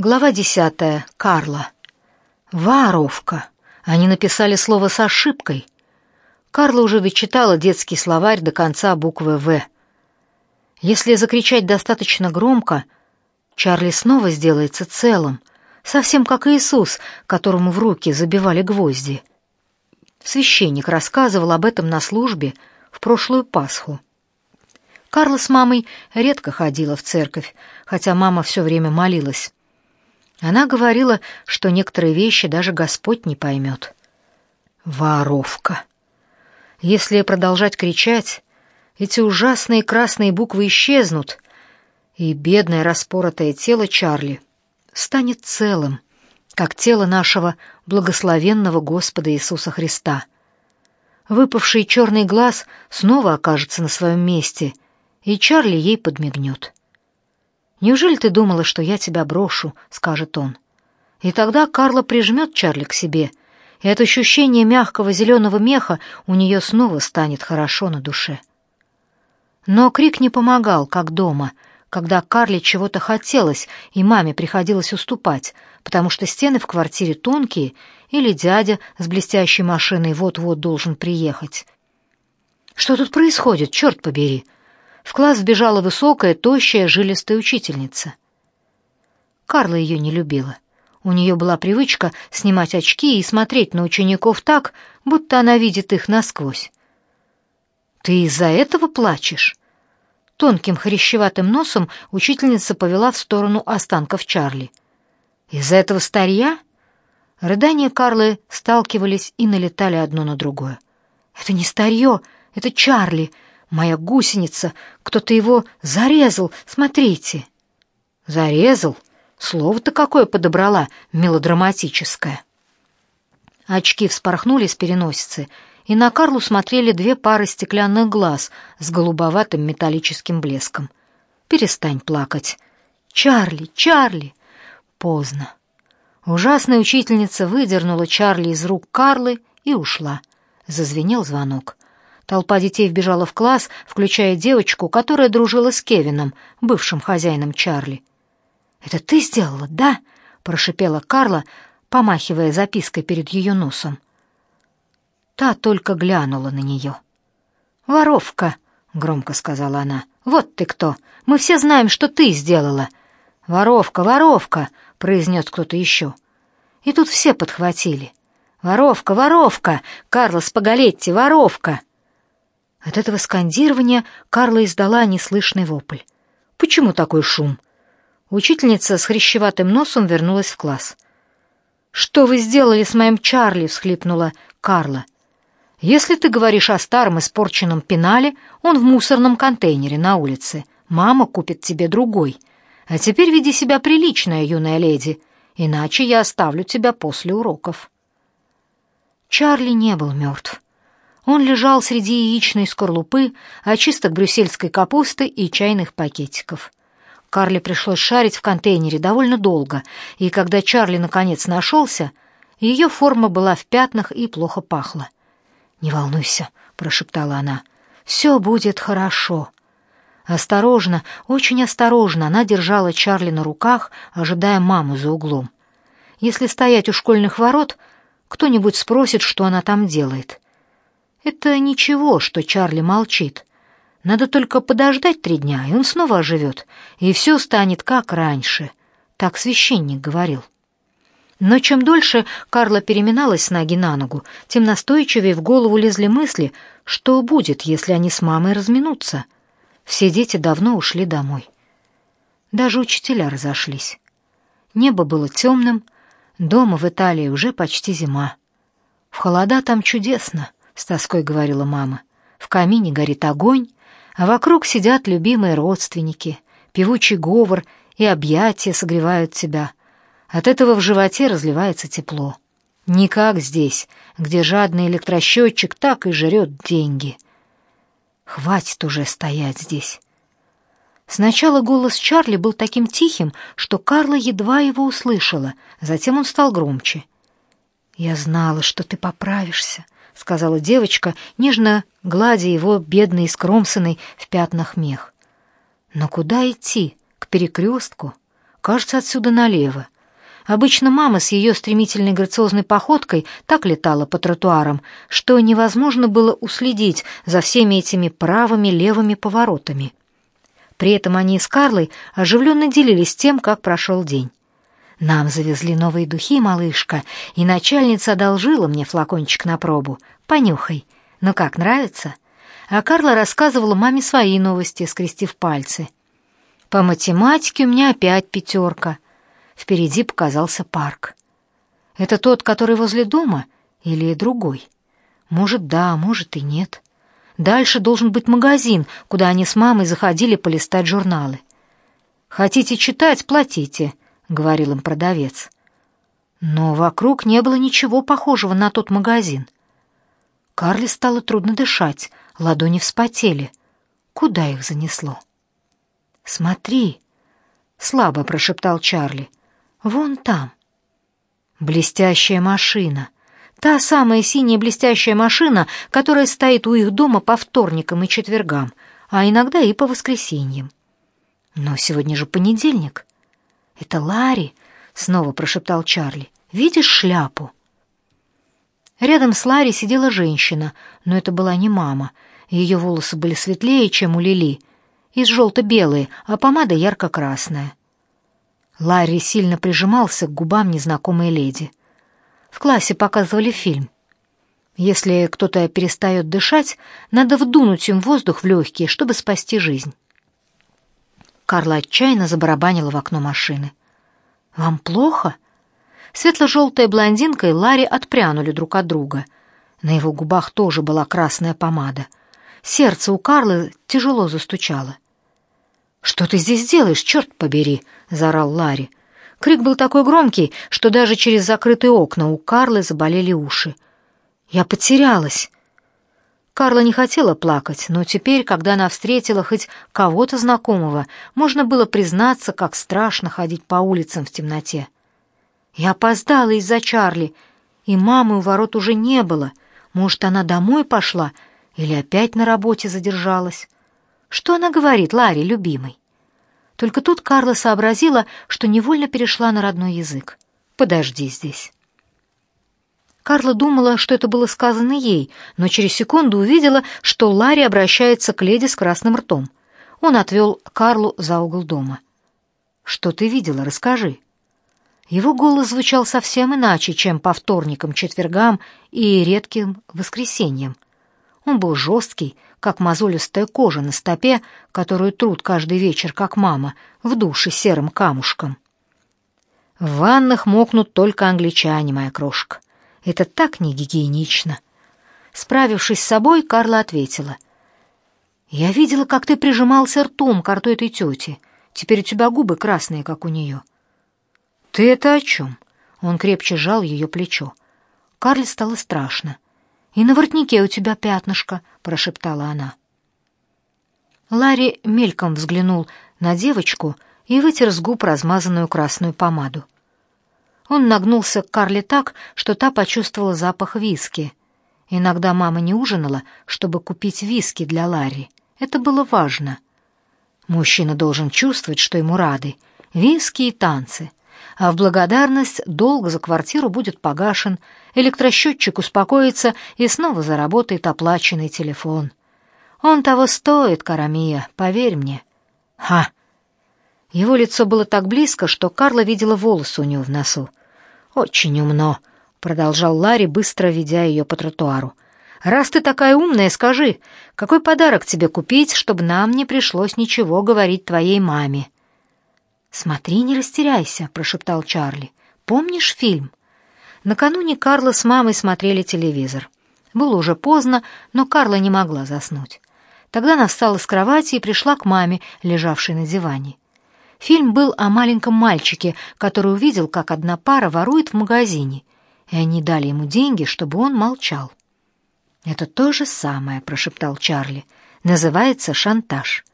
Глава десятая. Карла. Воровка. Они написали слово с ошибкой. Карла уже дочитала детский словарь до конца буквы «В». Если закричать достаточно громко, Чарли снова сделается целым, совсем как Иисус, которому в руки забивали гвозди. Священник рассказывал об этом на службе в прошлую Пасху. Карла с мамой редко ходила в церковь, хотя мама все время молилась. Она говорила, что некоторые вещи даже Господь не поймет. Воровка. Если продолжать кричать, эти ужасные красные буквы исчезнут, и бедное распоротое тело Чарли станет целым, как тело нашего благословенного Господа Иисуса Христа. Выпавший черный глаз снова окажется на своем месте, и Чарли ей подмигнет. «Неужели ты думала, что я тебя брошу?» — скажет он. И тогда Карла прижмет Чарли к себе, и от ощущения мягкого зеленого меха у нее снова станет хорошо на душе. Но крик не помогал, как дома, когда Карле чего-то хотелось, и маме приходилось уступать, потому что стены в квартире тонкие, или дядя с блестящей машиной вот-вот должен приехать. «Что тут происходит, черт побери?» В класс вбежала высокая, тощая, жилистая учительница. Карла ее не любила. У нее была привычка снимать очки и смотреть на учеников так, будто она видит их насквозь. «Ты из-за этого плачешь?» Тонким хрящеватым носом учительница повела в сторону останков Чарли. «Из-за этого старья?» Рыдания Карлы сталкивались и налетали одно на другое. «Это не старье, это Чарли!» Моя гусеница, кто-то его зарезал, смотрите. Зарезал? Слово-то какое подобрала, мелодраматическое. Очки вспорхнули с переносицы, и на Карлу смотрели две пары стеклянных глаз с голубоватым металлическим блеском. Перестань плакать. Чарли, Чарли. Поздно. Ужасная учительница выдернула Чарли из рук Карлы и ушла. Зазвенел звонок. Толпа детей вбежала в класс, включая девочку, которая дружила с Кевином, бывшим хозяином Чарли. «Это ты сделала, да?» — прошипела Карла, помахивая запиской перед ее носом. Та только глянула на нее. «Воровка!» — громко сказала она. «Вот ты кто! Мы все знаем, что ты сделала!» «Воровка, воровка!» — произнес кто-то еще. И тут все подхватили. «Воровка, воровка! Карла Спагалетти, воровка!» От этого скандирования Карла издала неслышный вопль. «Почему такой шум?» Учительница с хрящеватым носом вернулась в класс. «Что вы сделали с моим Чарли?» — всхлипнула Карла. «Если ты говоришь о старом испорченном пенале, он в мусорном контейнере на улице. Мама купит тебе другой. А теперь веди себя прилично, юная леди, иначе я оставлю тебя после уроков». Чарли не был мертв. Он лежал среди яичной скорлупы, очисток брюссельской капусты и чайных пакетиков. Карли пришлось шарить в контейнере довольно долго, и когда Чарли наконец нашелся, ее форма была в пятнах и плохо пахла. «Не волнуйся», — прошептала она, — «все будет хорошо». Осторожно, очень осторожно она держала Чарли на руках, ожидая маму за углом. Если стоять у школьных ворот, кто-нибудь спросит, что она там делает. Это ничего, что Чарли молчит. Надо только подождать три дня, и он снова оживет, и все станет как раньше. Так священник говорил. Но чем дольше Карла переминалась с ноги на ногу, тем настойчивее в голову лезли мысли, что будет, если они с мамой разминутся. Все дети давно ушли домой. Даже учителя разошлись. Небо было темным, дома в Италии уже почти зима. В холода там чудесно с тоской говорила мама. В камине горит огонь, а вокруг сидят любимые родственники. Певучий говор и объятия согревают тебя. От этого в животе разливается тепло. Не как здесь, где жадный электросчетчик так и жрет деньги. Хватит уже стоять здесь. Сначала голос Чарли был таким тихим, что Карла едва его услышала, затем он стал громче. «Я знала, что ты поправишься», сказала девочка, нежно гладя его бедный скромсанный в пятнах мех. Но куда идти? К перекрестку? Кажется, отсюда налево. Обычно мама с ее стремительной грациозной походкой так летала по тротуарам, что невозможно было уследить за всеми этими правыми левыми поворотами. При этом они с Карлой оживленно делились тем, как прошел день. Нам завезли новые духи, малышка, и начальница одолжила мне флакончик на пробу. Понюхай. Ну как, нравится? А Карла рассказывала маме свои новости, скрестив пальцы. По математике у меня опять пятерка. Впереди показался парк. Это тот, который возле дома, или другой? Может, да, может и нет. Дальше должен быть магазин, куда они с мамой заходили полистать журналы. Хотите читать, платите, — говорил им продавец. Но вокруг не было ничего похожего на тот магазин. Карли стало трудно дышать, ладони вспотели. Куда их занесло? «Смотри!» — слабо прошептал Чарли. «Вон там». Блестящая машина. Та самая синяя блестящая машина, которая стоит у их дома по вторникам и четвергам, а иногда и по воскресеньям. Но сегодня же понедельник. «Это Ларри!» — снова прошептал Чарли. «Видишь шляпу?» Рядом с Ларри сидела женщина, но это была не мама. Ее волосы были светлее, чем у Лили, и желто-белые, а помада ярко-красная. Ларри сильно прижимался к губам незнакомой леди. В классе показывали фильм. Если кто-то перестает дышать, надо вдунуть им воздух в легкие, чтобы спасти жизнь. Карла отчаянно забарабанила в окно машины. «Вам плохо?» Светло-желтая блондинка и Ларри отпрянули друг от друга. На его губах тоже была красная помада. Сердце у Карлы тяжело застучало. «Что ты здесь делаешь, черт побери?» — заорал Ларри. Крик был такой громкий, что даже через закрытые окна у Карлы заболели уши. «Я потерялась!» Карла не хотела плакать, но теперь, когда она встретила хоть кого-то знакомого, можно было признаться, как страшно ходить по улицам в темноте. Я опоздала из-за Чарли, и мамы у ворот уже не было. Может, она домой пошла или опять на работе задержалась? Что она говорит, Ларри, любимый? Только тут Карла сообразила, что невольно перешла на родной язык. «Подожди здесь». Карла думала, что это было сказано ей, но через секунду увидела, что Ларри обращается к леди с красным ртом. Он отвел Карлу за угол дома. «Что ты видела? Расскажи». Его голос звучал совсем иначе, чем по вторникам, четвергам и редким воскресеньям. Он был жесткий, как мозолистая кожа на стопе, которую трут каждый вечер, как мама, в душе серым камушком. В ваннах мокнут только англичане, моя крошка. Это так не гигиенично. Справившись с собой, Карла ответила. «Я видела, как ты прижимался ртом к рту этой тети. Теперь у тебя губы красные, как у нее». «Ты это о чем?» Он крепче сжал ее плечо. Карле стало страшно. «И на воротнике у тебя пятнышко», — прошептала она. Ларри мельком взглянул на девочку и вытер с губ размазанную красную помаду. Он нагнулся к Карле так, что та почувствовала запах виски. Иногда мама не ужинала, чтобы купить виски для Ларри. Это было важно. Мужчина должен чувствовать, что ему рады. Виски и танцы. А в благодарность долг за квартиру будет погашен, электросчетчик успокоится и снова заработает оплаченный телефон. Он того стоит, Карамия, поверь мне. Ха! Его лицо было так близко, что Карла видела волосы у него в носу. «Очень умно», — продолжал Ларри, быстро ведя ее по тротуару. «Раз ты такая умная, скажи, какой подарок тебе купить, чтобы нам не пришлось ничего говорить твоей маме?» «Смотри, не растеряйся», — прошептал Чарли. «Помнишь фильм?» Накануне Карла с мамой смотрели телевизор. Было уже поздно, но Карла не могла заснуть. Тогда она встала с кровати и пришла к маме, лежавшей на диване. Фильм был о маленьком мальчике, который увидел, как одна пара ворует в магазине, и они дали ему деньги, чтобы он молчал. «Это то же самое», — прошептал Чарли. «Называется шантаж».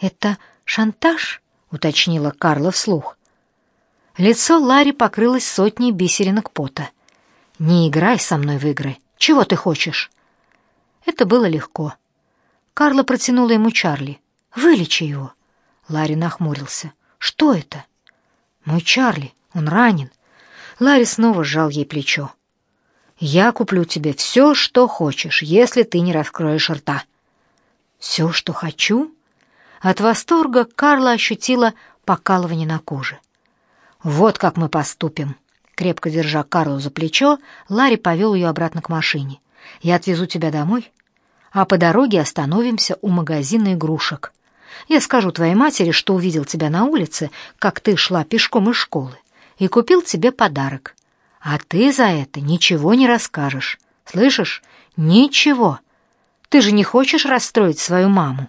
«Это шантаж?» — уточнила Карла вслух. Лицо Ларри покрылось сотней бисеринок пота. «Не играй со мной в игры. Чего ты хочешь?» Это было легко. Карла протянула ему Чарли. «Вылечи его». Ларри нахмурился. «Что это?» Мой Чарли, он ранен. Ларри снова сжал ей плечо. Я куплю тебе все, что хочешь, если ты не раскроешь рта. Все, что хочу? От восторга Карла ощутила покалывание на коже. Вот как мы поступим. Крепко держа Карлу за плечо, Ларри повел ее обратно к машине. Я отвезу тебя домой, а по дороге остановимся у магазина игрушек. Я скажу твоей матери, что увидел тебя на улице, как ты шла пешком из школы, и купил тебе подарок. А ты за это ничего не расскажешь. Слышишь? Ничего. Ты же не хочешь расстроить свою маму.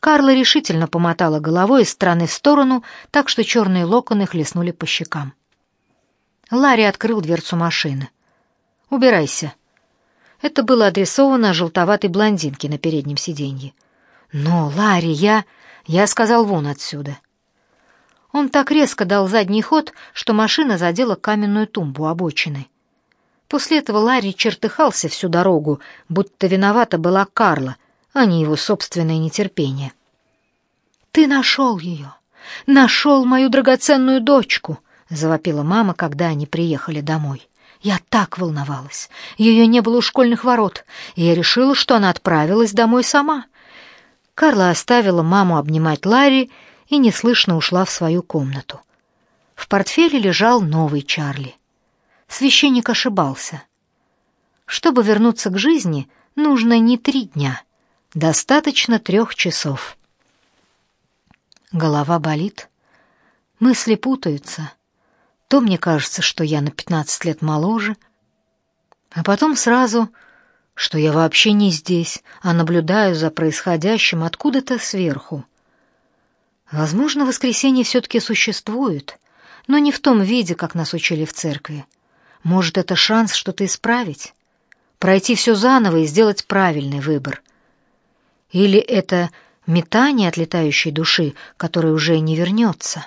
Карла решительно помотала головой из стороны в сторону, так что черные локоны хлестнули по щекам. Ларри открыл дверцу машины. «Убирайся». Это было адресовано желтоватой блондинке на переднем сиденье. «Но, Ларри, я...» Я сказал вон отсюда. Он так резко дал задний ход, что машина задела каменную тумбу обочины. После этого Ларри чертыхался всю дорогу, будто виновата была Карла, а не его собственное нетерпение. «Ты нашел ее! Нашел мою драгоценную дочку!» — завопила мама, когда они приехали домой. Я так волновалась. Ее не было у школьных ворот, и я решила, что она отправилась домой сама. Карла оставила маму обнимать Ларри и неслышно ушла в свою комнату. В портфеле лежал новый Чарли. Священник ошибался. Чтобы вернуться к жизни, нужно не три дня, достаточно трех часов. Голова болит, мысли путаются. То мне кажется, что я на пятнадцать лет моложе, а потом сразу, что я вообще не здесь, а наблюдаю за происходящим откуда-то сверху. Возможно, воскресенье все-таки существует, но не в том виде, как нас учили в церкви. Может, это шанс что-то исправить, пройти все заново и сделать правильный выбор. Или это метание от летающей души, которое уже не вернется.